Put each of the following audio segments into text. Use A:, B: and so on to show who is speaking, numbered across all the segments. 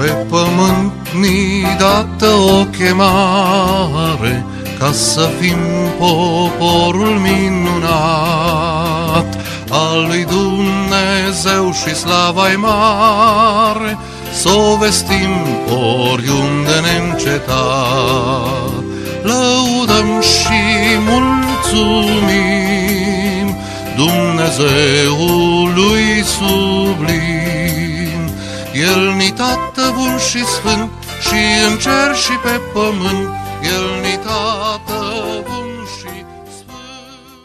A: Pe pământ ni dată o chemare ca să fim poporul minunat al lui Dumnezeu și slava mare, să o vestim oriunde neîncetat. Lăudăm și mulțumim Dumnezeului sublim. El ni tată bun și sfânt și în cer și pe pământ, El ni tată bun și sfânt.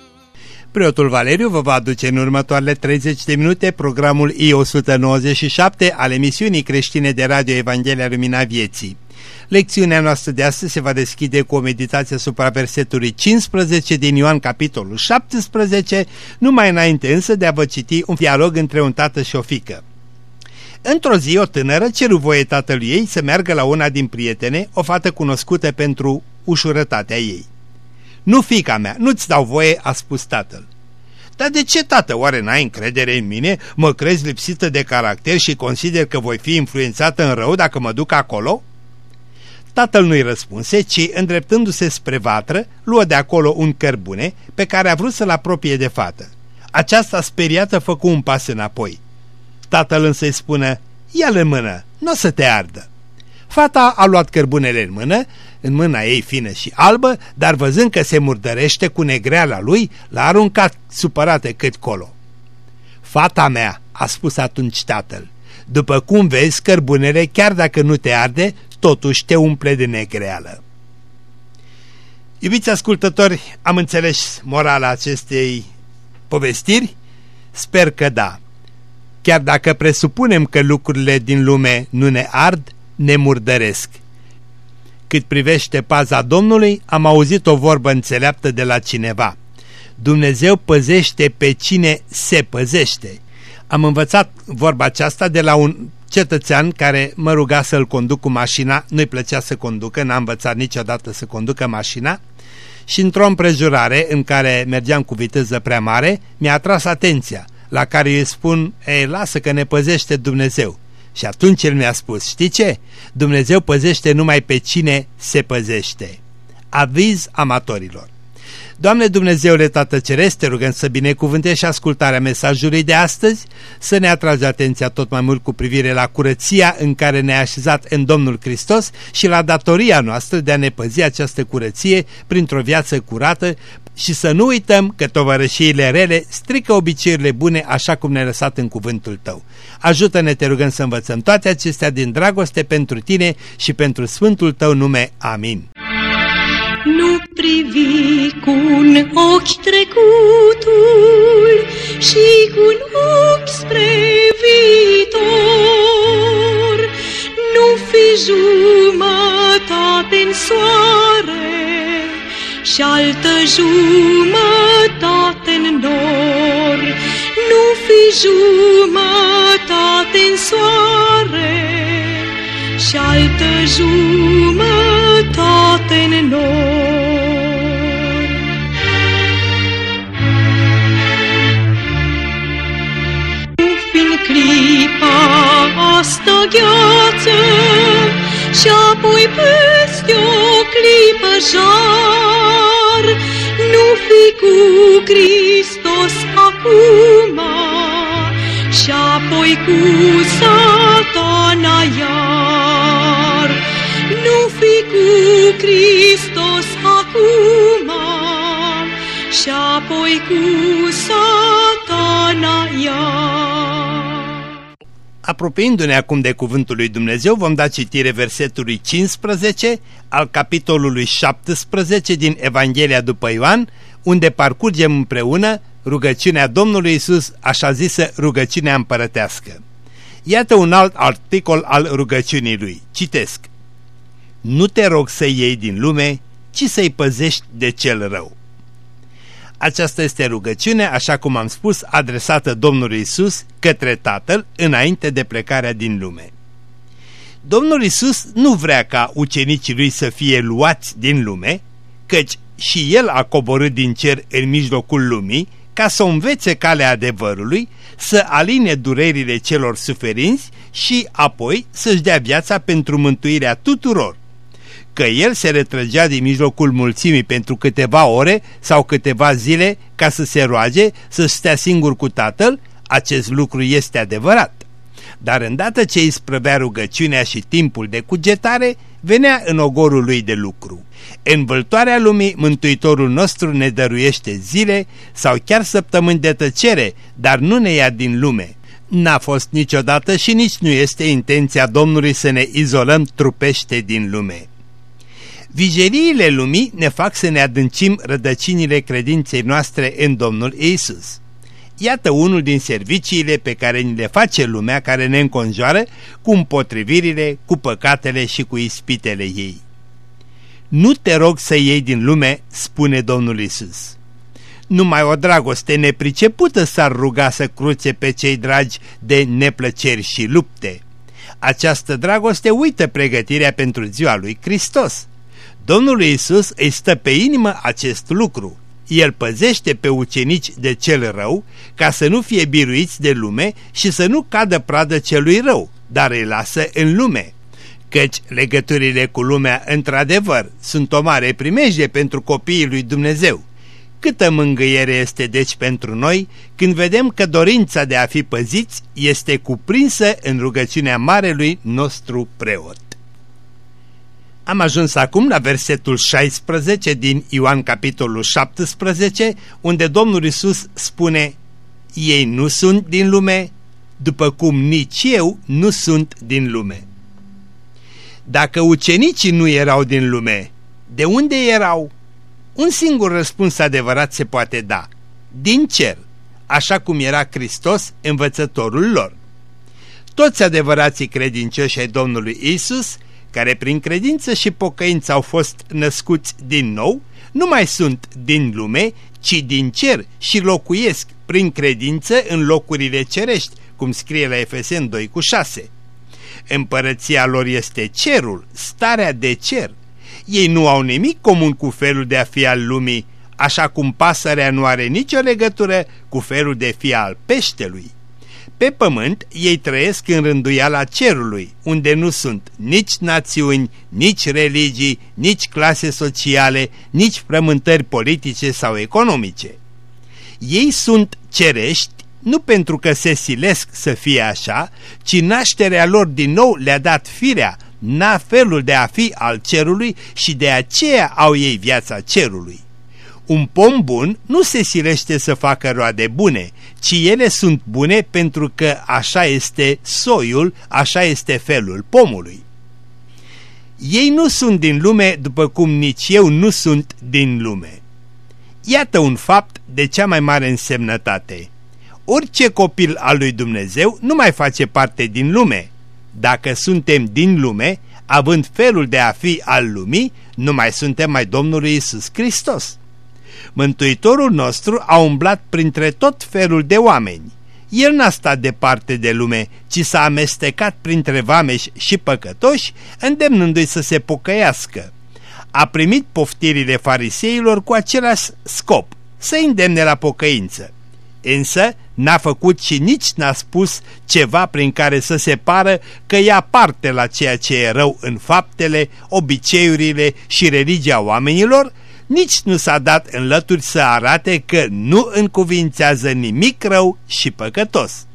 B: Preotul Valeriu vă va aduce în următoarele 30 de minute programul I-197 al emisiunii creștine de Radio Evanghelia Lumina Vieții. Lecțiunea noastră de astăzi se va deschide cu o meditație asupra versetului 15 din Ioan capitolul 17, numai înainte însă de a vă citi un dialog între un tată și o fică. Într-o zi, o tânără ceru voie tatălui ei să meargă la una din prietene, o fată cunoscută pentru ușurătatea ei. Nu, fica mea, nu-ți dau voie, a spus tatăl. Dar de ce, tată, oare n-ai încredere în mine? Mă crezi lipsită de caracter și consider că voi fi influențată în rău dacă mă duc acolo?" Tatăl nu-i răspunse, ci, îndreptându-se spre vatră, luă de acolo un cărbune pe care a vrut să-l apropie de fată. Aceasta, speriată, făcu un pas înapoi. Tatăl însă îi spune, ia-l în mână, nu o să te ardă. Fata a luat cărbunele în mână, în mâna ei fină și albă, dar văzând că se murdărește cu negreala lui, l-a aruncat supărate cât colo. Fata mea, a spus atunci tatăl, după cum vezi, cărbunele, chiar dacă nu te arde, totuși te umple de negreală. Iubiți ascultători, am înțeles morala acestei povestiri? Sper că da. Chiar dacă presupunem că lucrurile din lume nu ne ard, ne murdăresc. Cât privește paza Domnului, am auzit o vorbă înțeleaptă de la cineva. Dumnezeu păzește pe cine se păzește. Am învățat vorba aceasta de la un cetățean care mă ruga să-l conduc cu mașina, nu-i plăcea să conducă, n-a învățat niciodată să conducă mașina și într-o împrejurare în care mergeam cu viteză prea mare, mi-a atras atenția, la care îi spun, ei, lasă că ne păzește Dumnezeu. Și atunci el mi-a spus, știi ce? Dumnezeu păzește numai pe cine se păzește. Aviz amatorilor. Doamne Dumnezeule Tată Ceresc, te rugăm să binecuvântești și ascultarea mesajului de astăzi, să ne atragi atenția tot mai mult cu privire la curăția în care ne-a așezat în Domnul Hristos și la datoria noastră de a ne păzi această curăție printr-o viață curată și să nu uităm că tovărășiile rele strică obiceiurile bune așa cum ne-ai lăsat în cuvântul tău. Ajută-ne, te rugăm să învățăm toate acestea din dragoste pentru tine și pentru sfântul tău nume. Amin.
C: Nu privi cu un ochi trecutul și cu un ochi spre viitor. Nu fi jumătate în soare și altă jumătate în nor. Nu fi jumătate în soare și altă jumătate în nor. Asta gheață și apoi peste o clipă jar, nu fi cu Hristos acum și apoi cu satana iar. Nu fi cu Hristos acum și apoi cu satana
B: Apropiindu-ne acum de cuvântul lui Dumnezeu, vom da citire versetului 15 al capitolului 17 din Evanghelia după Ioan, unde parcurgem împreună rugăciunea Domnului Isus, așa zisă rugăciunea împărătească. Iată un alt articol al rugăciunii lui. Citesc. Nu te rog să iei din lume, ci să-i păzești de cel rău. Aceasta este rugăciune, așa cum am spus, adresată Domnului Isus către Tatăl înainte de plecarea din lume. Domnul Isus nu vrea ca ucenicii lui să fie luați din lume, căci și El a coborât din cer în mijlocul lumii, ca să învețe calea adevărului, să aline durerile celor suferinți și apoi să-și dea viața pentru mântuirea tuturor. Că el se retrăgea din mijlocul mulțimii pentru câteva ore sau câteva zile ca să se roage, să stea singur cu tatăl, acest lucru este adevărat. Dar îndată ce îi sprăvea rugăciunea și timpul de cugetare, venea în ogorul lui de lucru. În vâltoarea lumii, Mântuitorul nostru ne dăruiește zile sau chiar săptămâni de tăcere, dar nu ne ia din lume. N-a fost niciodată și nici nu este intenția Domnului să ne izolăm trupește din lume. Vigeriile lumii ne fac să ne adâncim rădăcinile credinței noastre în Domnul Isus. Iată unul din serviciile pe care ni le face lumea care ne înconjoară cu împotrivirile, cu păcatele și cu ispitele ei. Nu te rog să iei din lume, spune Domnul Isus. Numai o dragoste nepricepută s-ar ruga să cruțe pe cei dragi de neplăceri și lupte. Această dragoste uită pregătirea pentru ziua lui Hristos. Domnul Isus îi stă pe inimă acest lucru el păzește pe ucenici de cel rău ca să nu fie biruiți de lume și să nu cadă pradă celui rău, dar îi lasă în lume. Căci legăturile cu lumea într-adevăr sunt o mare primejde pentru copiii lui Dumnezeu. Câtă mângâiere este deci pentru noi când vedem că dorința de a fi păziți este cuprinsă în rugăciunea Marelui nostru preot. Am ajuns acum la versetul 16 din Ioan capitolul 17, unde Domnul Isus spune Ei nu sunt din lume, după cum nici eu nu sunt din lume. Dacă ucenicii nu erau din lume, de unde erau? Un singur răspuns adevărat se poate da. Din cer, așa cum era Hristos, învățătorul lor. Toți adevărații credincioși ai Domnului Isus care prin credință și pocăință au fost născuți din nou, nu mai sunt din lume, ci din cer și locuiesc prin credință în locurile cerești, cum scrie la Efesen 2 cu 6. Împărăția lor este cerul, starea de cer. Ei nu au nimic comun cu felul de a fi al lumii, așa cum pasărea nu are nicio legătură cu felul de fi al peștelui. Pe pământ ei trăiesc în rânduiala cerului, unde nu sunt nici națiuni, nici religii, nici clase sociale, nici frământări politice sau economice. Ei sunt cerești nu pentru că se silesc să fie așa, ci nașterea lor din nou le-a dat firea, na felul de a fi al cerului și de aceea au ei viața cerului. Un pom bun nu se silește să facă roade bune, ci ele sunt bune pentru că așa este soiul, așa este felul pomului. Ei nu sunt din lume după cum nici eu nu sunt din lume. Iată un fapt de cea mai mare însemnătate. Orice copil al lui Dumnezeu nu mai face parte din lume. Dacă suntem din lume, având felul de a fi al lumii, nu mai suntem mai Domnului Isus Hristos. Mântuitorul nostru a umblat printre tot felul de oameni. El n-a stat departe de lume, ci s-a amestecat printre vameși și păcătoși, îndemnându-i să se pocăiască. A primit poftirile fariseilor cu același scop, să îndemne la pocăință. Însă n-a făcut și nici n-a spus ceva prin care să se pară că ia parte la ceea ce e rău în faptele, obiceiurile și religia oamenilor, nici nu s-a dat în lături să arate că nu încuvințează nimic rău și păcătos.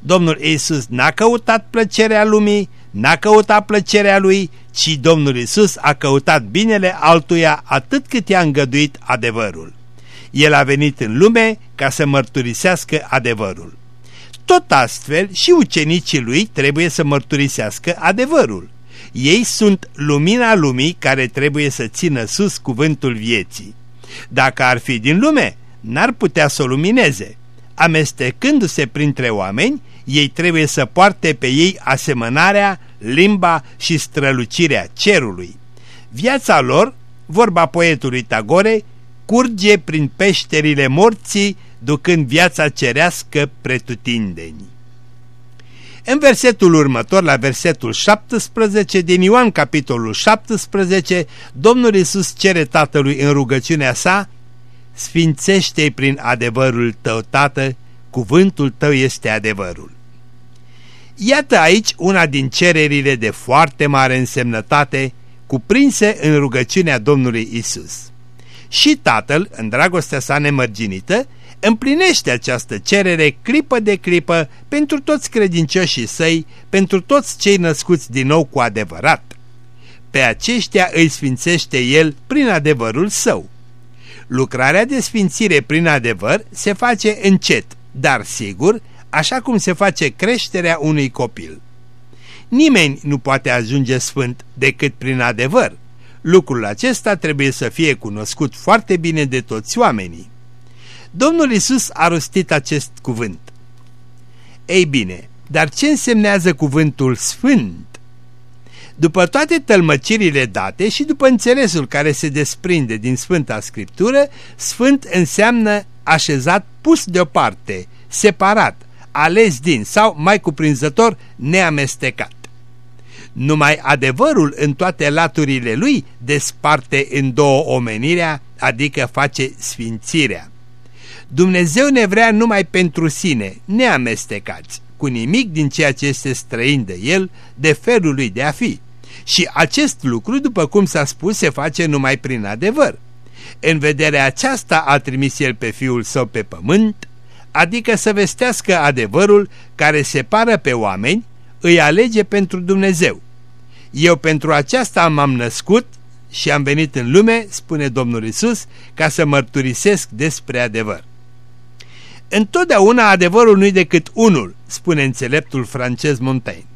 B: Domnul Isus n-a căutat plăcerea lumii, n-a căutat plăcerea lui, ci Domnul Isus a căutat binele altuia atât cât i-a îngăduit adevărul. El a venit în lume ca să mărturisească adevărul. Tot astfel și ucenicii lui trebuie să mărturisească adevărul. Ei sunt lumina lumii care trebuie să țină sus cuvântul vieții. Dacă ar fi din lume, n-ar putea să o lumineze. Amestecându-se printre oameni, ei trebuie să poarte pe ei asemănarea, limba și strălucirea cerului. Viața lor, vorba poetului Tagore, curge prin peșterile morții, ducând viața cerească pretutindeni. În versetul următor, la versetul 17 din Ioan capitolul 17, Domnul Isus cere Tatălui în rugăciunea sa sfințește-i prin adevărul tău, Tată, cuvântul tău este adevărul. Iată aici una din cererile de foarte mare însemnătate cuprinse în rugăciunea Domnului Isus. Și Tatăl, în dragostea sa nemărginită, împlinește această cerere clipă de clipă pentru toți credincioșii săi, pentru toți cei născuți din nou cu adevărat. Pe aceștia îi sfințește El prin adevărul său. Lucrarea de sfințire prin adevăr se face încet, dar sigur, așa cum se face creșterea unui copil. Nimeni nu poate ajunge sfânt decât prin adevăr. Lucrul acesta trebuie să fie cunoscut foarte bine de toți oamenii. Domnul Isus a rostit acest cuvânt. Ei bine, dar ce însemnează cuvântul sfânt? După toate tălmăcirile date și după înțelesul care se desprinde din Sfânta Scriptură, sfânt înseamnă așezat pus deoparte, separat, ales din sau, mai cuprinzător, neamestecat. Numai adevărul în toate laturile lui desparte în două omenirea, adică face sfințirea. Dumnezeu ne vrea numai pentru sine, neamestecați, cu nimic din ceea ce este străin de El, de felul lui de a fi. Și acest lucru, după cum s-a spus, se face numai prin adevăr. În vederea aceasta a trimis El pe Fiul Său pe pământ, adică să vestească adevărul care separă pe oameni, îi alege pentru Dumnezeu. Eu pentru aceasta m-am născut și am venit în lume, spune Domnul Isus, ca să mărturisesc despre adevăr. Întotdeauna adevărul nu-i decât unul, spune înțeleptul francez Montaigne.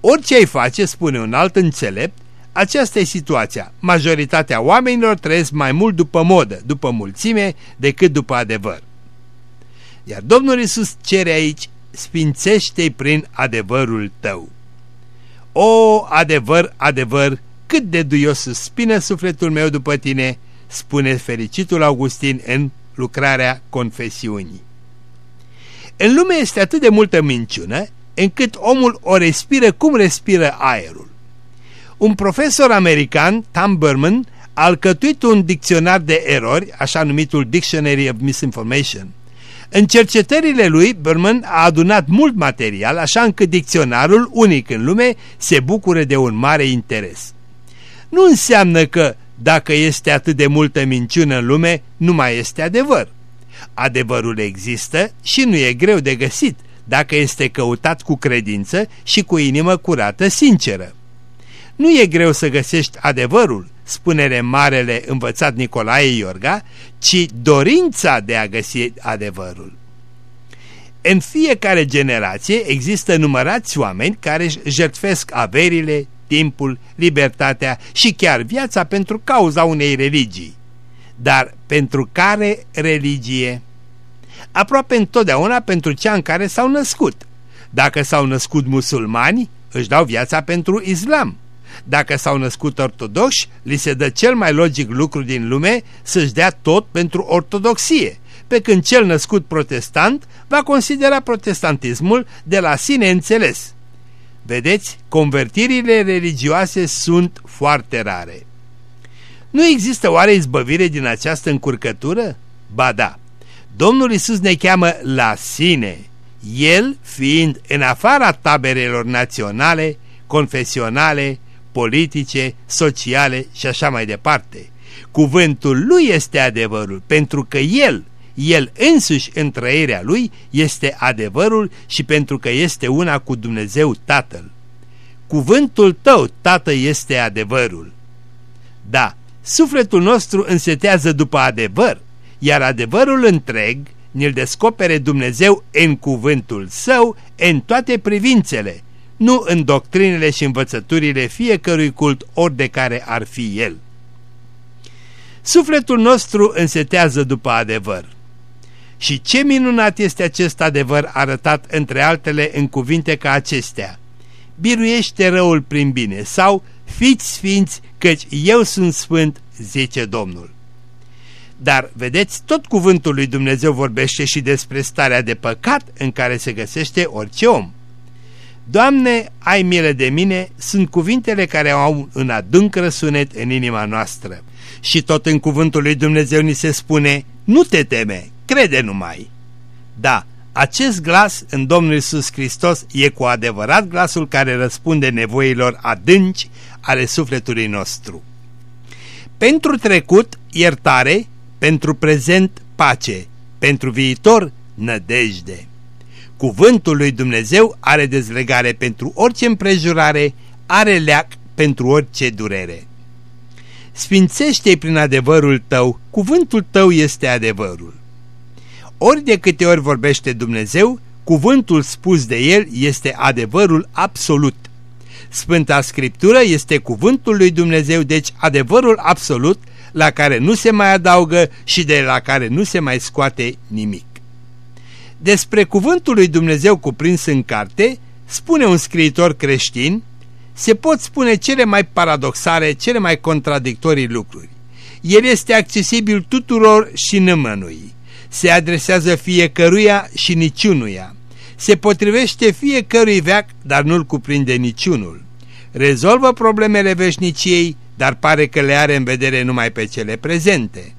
B: Orice ai face, spune un alt înțelept, aceasta e situația. Majoritatea oamenilor trăiesc mai mult după modă, după mulțime, decât după adevăr. Iar Domnul Isus cere aici, sfințește-i prin adevărul tău. O, adevăr, adevăr, cât de duios suspină sufletul meu după tine, spune fericitul Augustin în lucrarea confesiunii. În lume este atât de multă minciună, încât omul o respiră cum respiră aerul. Un profesor american, Tom Berman, a alcătuit un dicționar de erori, așa numitul Dictionary of Misinformation. În cercetările lui, Berman a adunat mult material, așa încât dicționarul, unic în lume, se bucură de un mare interes. Nu înseamnă că, dacă este atât de multă minciună în lume, nu mai este adevăr. Adevărul există și nu e greu de găsit, dacă este căutat cu credință și cu inimă curată sinceră. Nu e greu să găsești adevărul, spune marele învățat Nicolae Iorga, ci dorința de a găsi adevărul. În fiecare generație există numărați oameni care își jertfesc averile, timpul, libertatea și chiar viața pentru cauza unei religii. Dar pentru care religie? Aproape întotdeauna pentru cea în care s-au născut. Dacă s-au născut musulmani, își dau viața pentru islam. Dacă s-au născut ortodoxi, li se dă cel mai logic lucru din lume să-și dea tot pentru ortodoxie, pe când cel născut protestant va considera protestantismul de la sine înțeles. Vedeți, convertirile religioase sunt foarte rare. Nu există oare izbăvire din această încurcătură? Ba da, Domnul Isus ne cheamă la sine, El fiind în afara taberelor naționale, confesionale, politice, sociale și așa mai departe. Cuvântul Lui este adevărul, pentru că El, El însuși în trăirea Lui, este adevărul și pentru că este una cu Dumnezeu Tatăl. Cuvântul Tău, Tată, este adevărul. Da, sufletul nostru însetează după adevăr, iar adevărul întreg ne-l descopere Dumnezeu în cuvântul Său în toate privințele, nu în doctrinele și învățăturile fiecărui cult ori de care ar fi el. Sufletul nostru însetează după adevăr. Și ce minunat este acest adevăr arătat între altele în cuvinte ca acestea. Biruiește răul prin bine sau fiți sfinți căci eu sunt sfânt, zice Domnul. Dar, vedeți, tot cuvântul lui Dumnezeu vorbește și despre starea de păcat în care se găsește orice om. Doamne, ai milă de mine, sunt cuvintele care au un adânc răsunet în inima noastră Și tot în cuvântul lui Dumnezeu ni se spune, nu te teme, crede numai. Da, acest glas în Domnul Isus Hristos e cu adevărat glasul care răspunde nevoilor adânci ale sufletului nostru. Pentru trecut, iertare, pentru prezent, pace, pentru viitor, nădejde. Cuvântul lui Dumnezeu are dezlegare pentru orice împrejurare, are leac pentru orice durere. Sfințește-i prin adevărul tău, cuvântul tău este adevărul. Ori de câte ori vorbește Dumnezeu, cuvântul spus de el este adevărul absolut. Sfânta Scriptură este cuvântul lui Dumnezeu, deci adevărul absolut la care nu se mai adaugă și de la care nu se mai scoate nimic. Despre cuvântul lui Dumnezeu cuprins în carte, spune un scriitor creștin, se pot spune cele mai paradoxale, cele mai contradictorii lucruri. El este accesibil tuturor și nimănui. Se adresează fiecăruia și niciunuia. Se potrivește fiecărui veac, dar nu-l cuprinde niciunul. Rezolvă problemele veșniciei, dar pare că le are în vedere numai pe cele prezente.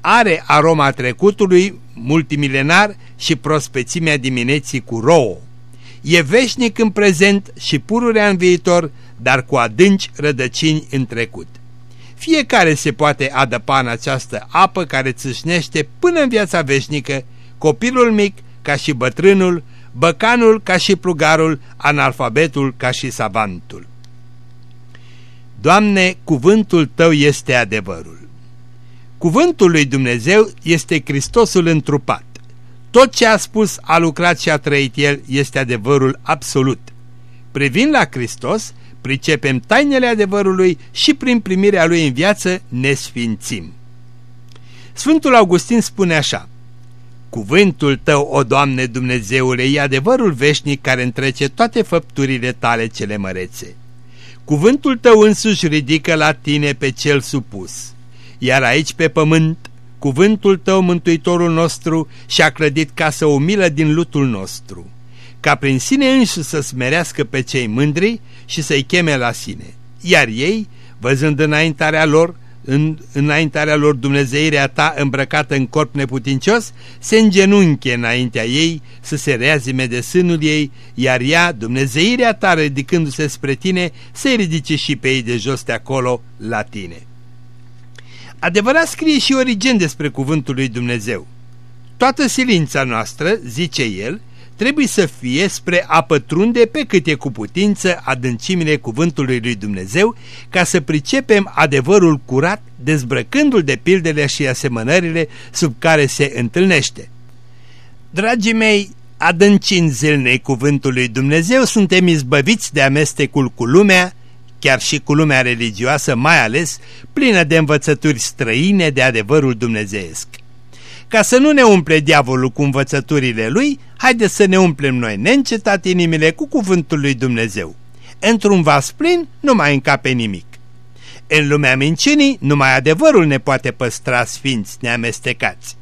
B: Are aroma trecutului multimilenar și prospețimea dimineții cu rouă. E veșnic în prezent și pururea în viitor, dar cu adânci rădăcini în trecut. Fiecare se poate adăpa în această apă care țâșnește până în viața veșnică, copilul mic ca și bătrânul, băcanul ca și plugarul, analfabetul ca și savantul. Doamne, cuvântul Tău este adevărul. Cuvântul lui Dumnezeu este Hristosul întrupat. Tot ce a spus, a lucrat și a trăit El este adevărul absolut. Privind la Hristos, pricepem tainele adevărului și prin primirea Lui în viață ne sfințim. Sfântul Augustin spune așa, Cuvântul Tău, o Doamne Dumnezeule, e adevărul veșnic care întrece toate făpturile Tale cele mărețe. Cuvântul Tău însuși ridică la Tine pe cel supus, iar aici pe pământ cuvântul tău, mântuitorul nostru, și-a clădit casă umilă din lutul nostru, ca prin sine înși să smerească pe cei mândri și să-i cheme la sine. Iar ei, văzând înaintarea lor, în înaintarea lor Dumnezeirea ta îmbrăcată în corp neputincios, se îngenunche înaintea ei să se reazime de sânul ei, iar ea, Dumnezeirea ta ridicându-se spre tine, să-i ridice și pe ei de jos de acolo la tine. Adevărat scrie și Origen despre cuvântul lui Dumnezeu. Toată silința noastră, zice el, trebuie să fie spre a pătrunde pe cât e cu putință adâncimile cuvântului lui Dumnezeu, ca să pricepem adevărul curat, dezbrăcându-l de pildele și asemănările sub care se întâlnește. Dragii mei, adâncind zilnei cuvântul lui Dumnezeu, suntem izbăviți de amestecul cu lumea, chiar și cu lumea religioasă, mai ales plină de învățături străine de adevărul dumnezeesc. Ca să nu ne umple diavolul cu învățăturile lui, haide să ne umplem noi neîncetat inimile cu cuvântul lui Dumnezeu. Într-un vas plin nu mai încape nimic. În lumea mincinii, numai adevărul ne poate păstra sfinți neamestecați.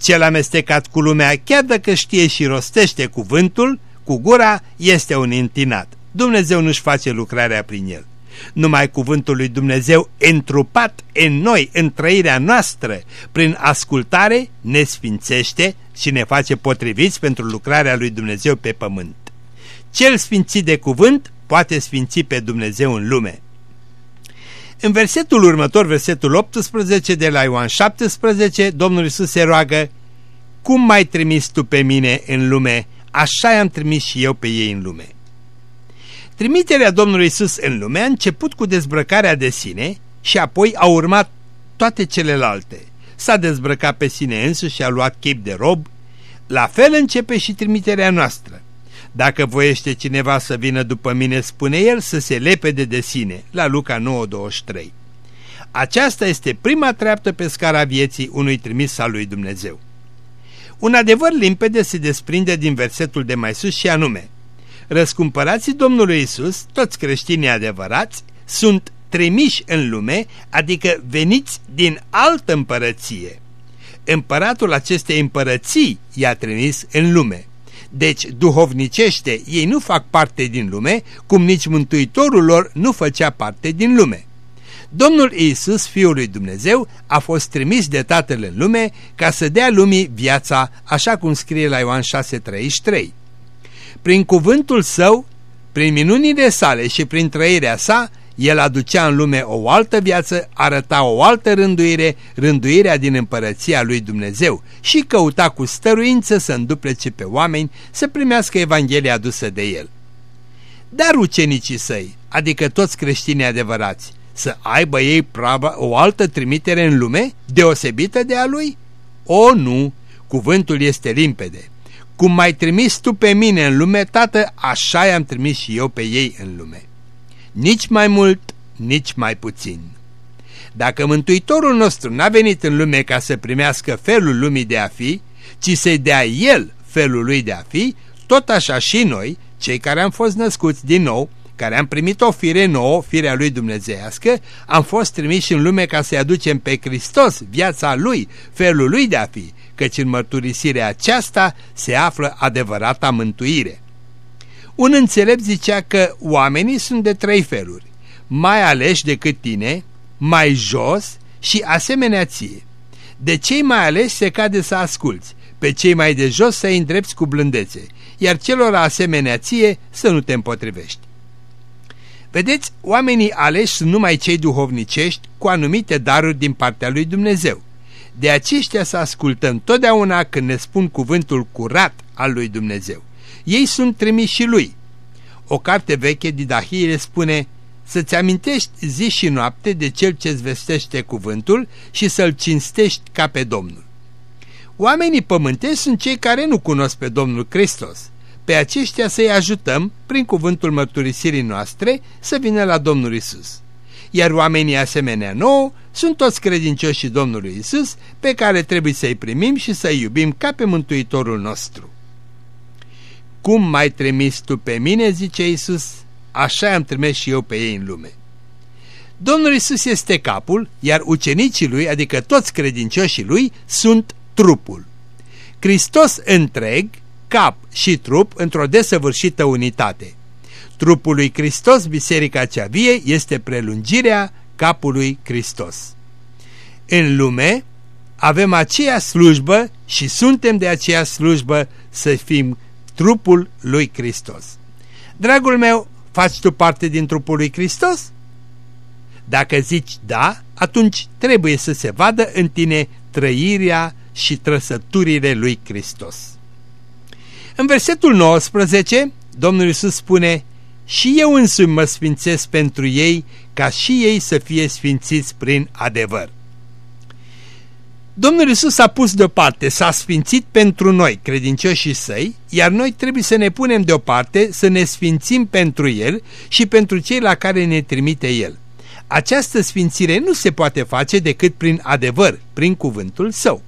B: Cel amestecat cu lumea, chiar dacă știe și rostește cuvântul, cu gura este un intinat. Dumnezeu nu-și face lucrarea prin el. Numai cuvântul lui Dumnezeu întrupat în noi, în trăirea noastră, prin ascultare, ne sfințește și ne face potriviți pentru lucrarea lui Dumnezeu pe pământ. Cel sfințit de cuvânt poate sfinți pe Dumnezeu în lume. În versetul următor, versetul 18 de la Ioan 17, Domnul Iisus se roagă, Cum mai trimis tu pe mine în lume, așa i-am trimis și eu pe ei în lume. Trimiterea Domnului Isus în lume a început cu dezbrăcarea de sine și apoi a urmat toate celelalte. S-a dezbrăcat pe sine însuși și a luat chip de rob. La fel începe și trimiterea noastră. Dacă voiește cineva să vină după mine, spune el, să se lepede de sine. La Luca 9:23. Aceasta este prima treaptă pe scara vieții unui trimis al lui Dumnezeu. Un adevăr limpede se desprinde din versetul de mai sus și anume Răscumpărații Domnului Isus, toți creștinii adevărați, sunt trimiși în lume, adică veniți din altă împărăție. Împăratul acestei împărății i-a trimis în lume. Deci, duhovnicește, ei nu fac parte din lume, cum nici Mântuitorul lor nu făcea parte din lume. Domnul Iisus, Fiul lui Dumnezeu, a fost trimis de Tatăl în lume ca să dea lumii viața, așa cum scrie la Ioan 6,33. Prin cuvântul său, prin minunile sale și prin trăirea sa, el aducea în lume o altă viață, arăta o altă rânduire, rânduirea din împărăția lui Dumnezeu și căuta cu stăruință să înduplece pe oameni să primească Evanghelia adusă de el. Dar ucenicii săi, adică toți creștinii adevărați, să aibă ei pravă o altă trimitere în lume, deosebită de a lui? O, nu! Cuvântul este limpede. Cum mai trimis tu pe mine în lume, tată, așa i-am trimis și eu pe ei în lume. Nici mai mult, nici mai puțin. Dacă Mântuitorul nostru n-a venit în lume ca să primească felul lumii de a fi, ci să-i dea El felul lui de a fi, tot așa și noi, cei care am fost născuți din nou, care am primit o fire nouă, firea lui dumnezeiască, am fost trimiși în lume ca să-i aducem pe Hristos viața lui, felul lui de a fi, căci în mărturisirea aceasta se află adevărata mântuire. Un înțelept zicea că oamenii sunt de trei feluri, mai aleși decât tine, mai jos și asemenea ție. De cei mai aleși se cade să asculți, pe cei mai de jos să-i îndrepți cu blândețe, iar celor asemenea ție să nu te împotrivești. Vedeți, oamenii aleși sunt numai cei duhovnicești cu anumite daruri din partea lui Dumnezeu. De aceștia să ascultăm totdeauna când ne spun cuvântul curat al lui Dumnezeu. Ei sunt trimiși și lui. O carte veche, Didahie, spune să-ți amintești zi și noapte de cel ce-ți vestește cuvântul și să-l cinstești ca pe Domnul. Oamenii pământești sunt cei care nu cunosc pe Domnul Hristos pe aceștia să-i ajutăm, prin cuvântul mărturisirii noastre, să vină la Domnul Isus. Iar oamenii asemenea nouă sunt toți credincioși Domnului Isus, pe care trebuie să-i primim și să-i iubim ca pe Mântuitorul nostru. Cum mai trimis tu pe mine, zice Isus, așa am trimis și eu pe ei în lume. Domnul Isus este capul, iar ucenicii lui, adică toți credincioșii lui, sunt trupul. Hristos întreg cap și trup într-o desăvârșită unitate. Trupul lui Hristos, biserica cea vie, este prelungirea capului Hristos. În lume avem aceea slujbă și suntem de aceea slujbă să fim trupul lui Hristos. Dragul meu, faci tu parte din trupul lui Hristos? Dacă zici da, atunci trebuie să se vadă în tine trăirea și trăsăturile lui Hristos. În versetul 19, Domnul Iisus spune, Și eu însumi mă sfințesc pentru ei, ca și ei să fie sfințiți prin adevăr. Domnul Iisus a pus deoparte, s-a sfințit pentru noi, credincioșii săi, iar noi trebuie să ne punem deoparte, să ne sfințim pentru El și pentru cei la care ne trimite El. Această sfințire nu se poate face decât prin adevăr, prin cuvântul Său.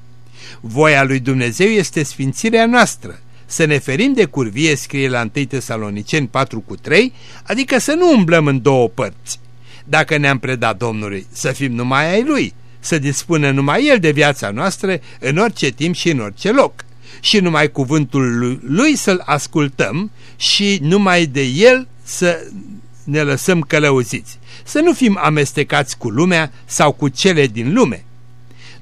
B: Voia lui Dumnezeu este sfințirea noastră, să ne ferim de curvie, scrie la 1 Tesaloniceni 4 cu 3, adică să nu umblăm în două părți. Dacă ne-am predat Domnului, să fim numai ai Lui, să dispună numai El de viața noastră în orice timp și în orice loc. Și numai cuvântul Lui, lui să-L ascultăm și numai de El să ne lăsăm călăuziți. Să nu fim amestecați cu lumea sau cu cele din lume,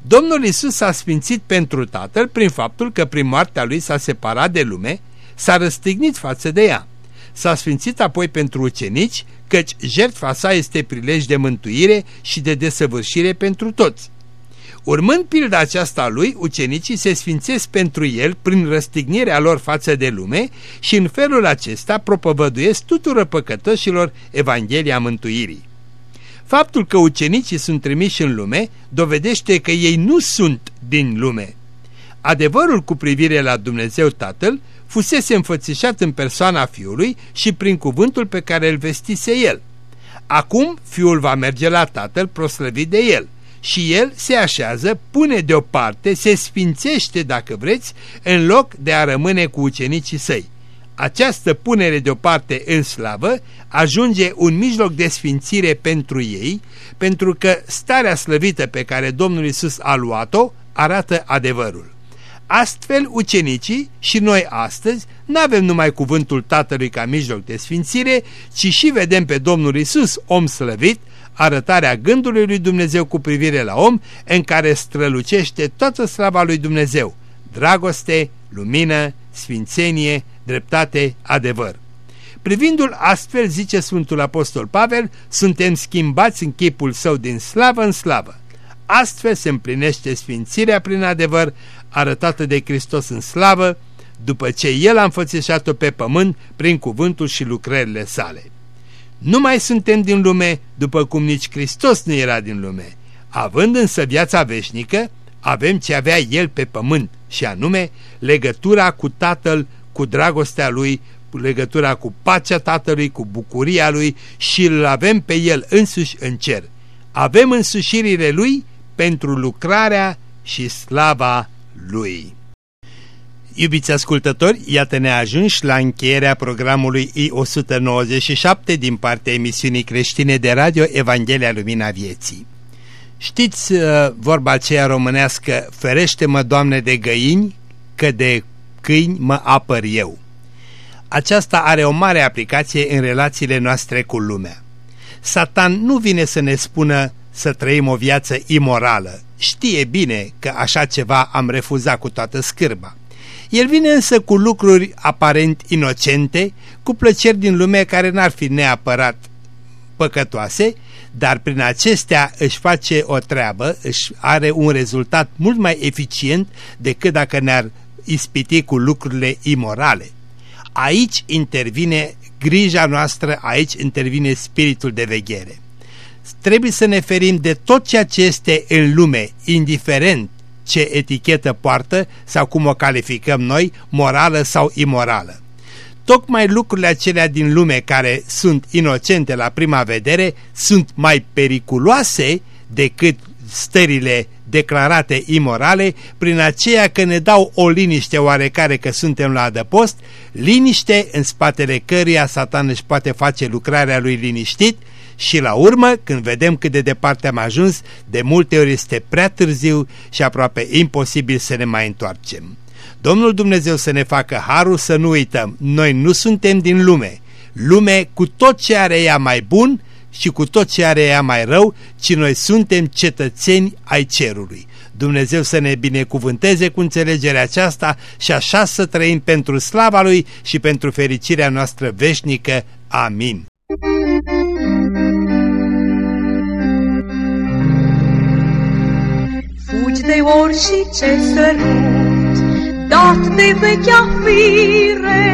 B: Domnul Isus s-a sfințit pentru Tatăl prin faptul că prin moartea lui s-a separat de lume, s-a răstignit față de ea. S-a sfințit apoi pentru ucenici, căci jertfa sa este prilej de mântuire și de desăvârșire pentru toți. Urmând pilda aceasta lui, ucenicii se sfințesc pentru el prin răstignirea lor față de lume și în felul acesta propovăduiesc tuturor păcătoșilor Evanghelia mântuirii. Faptul că ucenicii sunt trimiși în lume dovedește că ei nu sunt din lume. Adevărul cu privire la Dumnezeu Tatăl fusese înfățișat în persoana Fiului și prin cuvântul pe care îl vestise El. Acum Fiul va merge la Tatăl proslăvit de El și El se așează, pune deoparte, se sfințește, dacă vreți, în loc de a rămâne cu ucenicii săi această punere deoparte în slavă ajunge un mijloc de sfințire pentru ei, pentru că starea slăvită pe care Domnul Isus a luat-o arată adevărul. Astfel, ucenicii și noi astăzi nu avem numai cuvântul Tatălui ca mijloc de sfințire, ci și vedem pe Domnul Isus, om slăvit, arătarea gândului lui Dumnezeu cu privire la om, în care strălucește toată slava lui Dumnezeu, dragoste, lumină, sfințenie, dreptate, adevăr. Privindu-l astfel, zice Sfântul Apostol Pavel, suntem schimbați în chipul său din slavă în slavă. Astfel se împlinește sfințirea prin adevăr arătată de Hristos în slavă, după ce El a înfățișat-o pe pământ prin cuvântul și lucrările sale. Nu mai suntem din lume, după cum nici Hristos nu era din lume. Având însă viața veșnică, avem ce avea El pe pământ, și anume legătura cu Tatăl, cu dragostea Lui, legătura cu pacea Tatălui, cu bucuria Lui și îl avem pe El însuși în cer. Avem însușirile Lui pentru lucrarea și slava Lui. Iubiți ascultători, iată ne ajungi la încheierea programului I-197 din partea emisiunii creștine de radio Evanghelia Lumina Vieții. Știți uh, vorba aceea românească, ferește-mă, Doamne, de găini, că de câini mă apăr eu. Aceasta are o mare aplicație în relațiile noastre cu lumea. Satan nu vine să ne spună să trăim o viață imorală. Știe bine că așa ceva am refuzat cu toată scârba. El vine însă cu lucruri aparent inocente, cu plăceri din lume care n-ar fi neapărat păcătoase, dar prin acestea își face o treabă, își are un rezultat mult mai eficient decât dacă ne-ar ispiti cu lucrurile imorale. Aici intervine grija noastră, aici intervine spiritul de veghere. Trebuie să ne ferim de tot ceea ce este în lume, indiferent ce etichetă poartă sau cum o calificăm noi, morală sau imorală. Tocmai lucrurile acelea din lume care sunt inocente la prima vedere sunt mai periculoase decât stările declarate imorale, prin aceea că ne dau o liniște oarecare că suntem la adăpost, liniște în spatele căruia satan își poate face lucrarea lui liniștit și la urmă, când vedem cât de departe am ajuns, de multe ori este prea târziu și aproape imposibil să ne mai întoarcem. Domnul Dumnezeu să ne facă harul să nu uităm, noi nu suntem din lume, lume cu tot ce are ea mai bun și cu tot ce are ea mai rău, ci noi suntem cetățeni ai cerului. Dumnezeu să ne binecuvânteze cu înțelegerea aceasta și așa să trăim pentru slava Lui și pentru fericirea noastră veșnică. Amin.
C: Fugi de orice sărut, dat de vechea fire,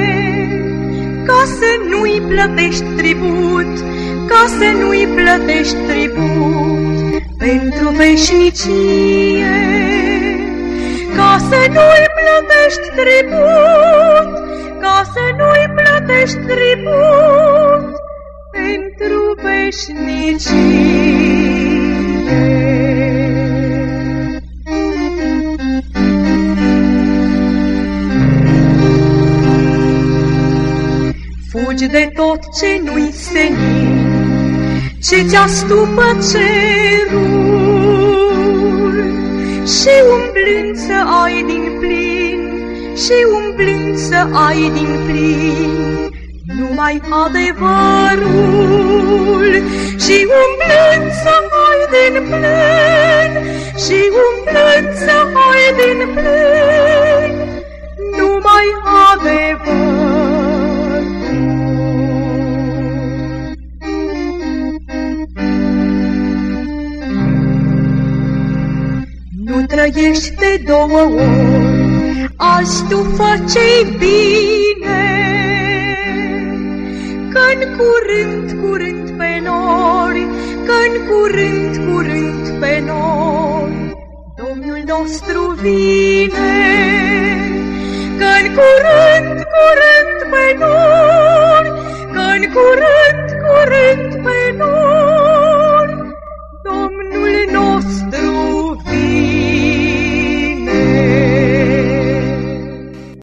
C: ca să nu-i plătești tribut, ca să nu-i plătești tribut pentru veșnicie, ca să nu-i plătești tribut, ca să nu-i plătești tribut pentru veșnicie. Fugi de tot ce nu-i senin, ce ți astupă cerul, și umblând să ai din plin, și umblând să ai din plin, numai adevărul, și umblând să ai din plin, și umblând să ai din plin, numai adevărul. trăiești de două ori, azi tu faci bine. Când curând, curând pe nori, când curând, curând pe nori, Domnul nostru vine. Când curând, curând pe nori, când curând, curând pe nori, Domnul nostru